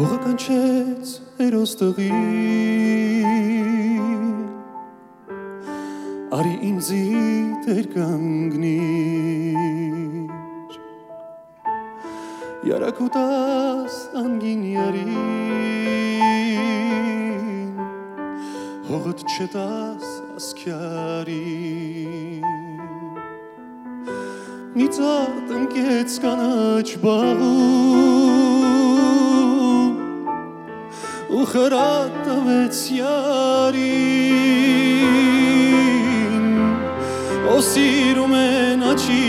Հողը կանչեց հերոստղի Արի ինձի տեր կանգնիր Յարակուտաս անգին յարին Հողըտ չտաս ասքյարին Մի ծատ ընկեց կանաչ բաղում ու խրատ տվեց յարին ո սիրում են աչի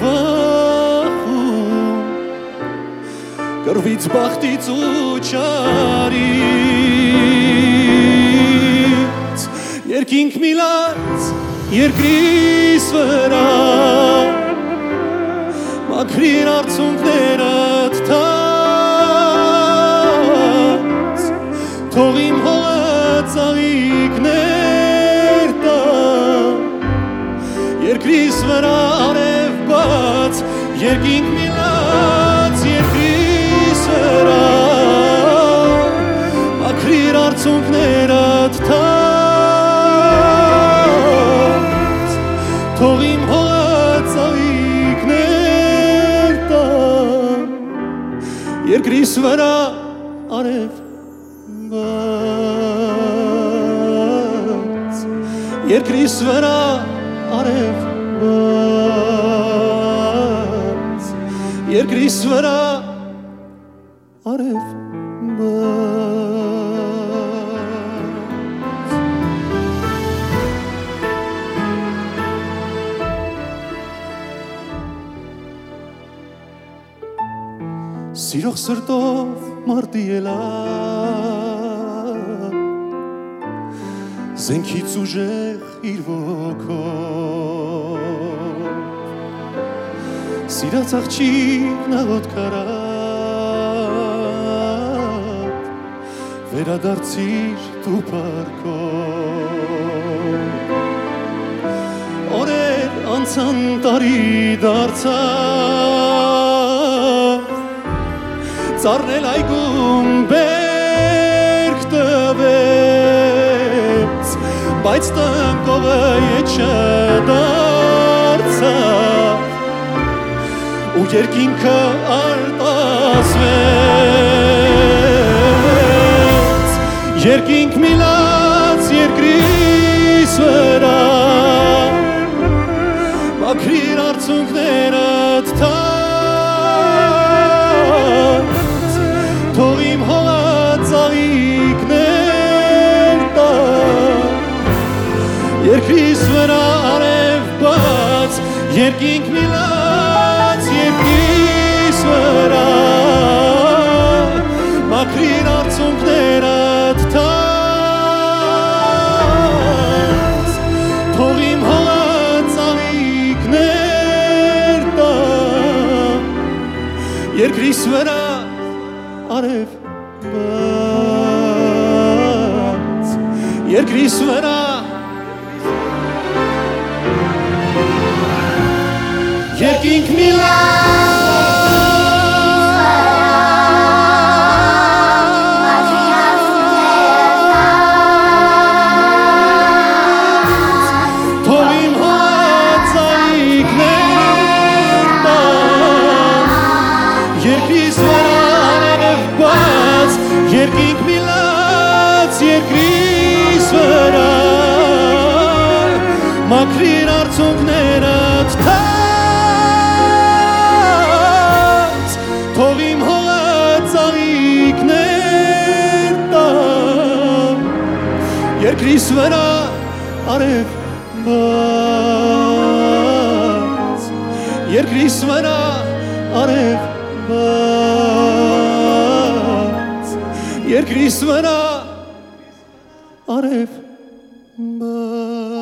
վախում կրվից բախտից ու չարից երկինք միլած երկրիս վրա հողը ծաղիկներ տա երկրիս վրա արև բաց երկրիս վրա արև բաց երկրիս վրա արև բաց Սիրող սրտով մարտի ելա Զենքից ուժեղ իր ոգով Սիրած աղջիկ նաղոտ կարատ Վերադարձիր դու պարկով Օրեր անցան տարի դարձավ Ծառնել այգում բերք տվեց Բայց տնկովը եչը դարձավ ու երկինքը արտասվեց երկինք միլած երկրիս վրա մաքրիր արցունքներդ թաց երկրիս վրա արև բաց երկինք միլած երկրիս վրա մաքրիր արցունքներդ թաց թող իմ հողը ծաղիկներ տա երկրիս վրա արև բաց երկրիս վրա Երկինք միլած երկրիս վրա Մաքրիր արցունքներդ Երկրիս վրա արև բաց Երկրիս վրա արև բաց Երկրիս վրա արև բաց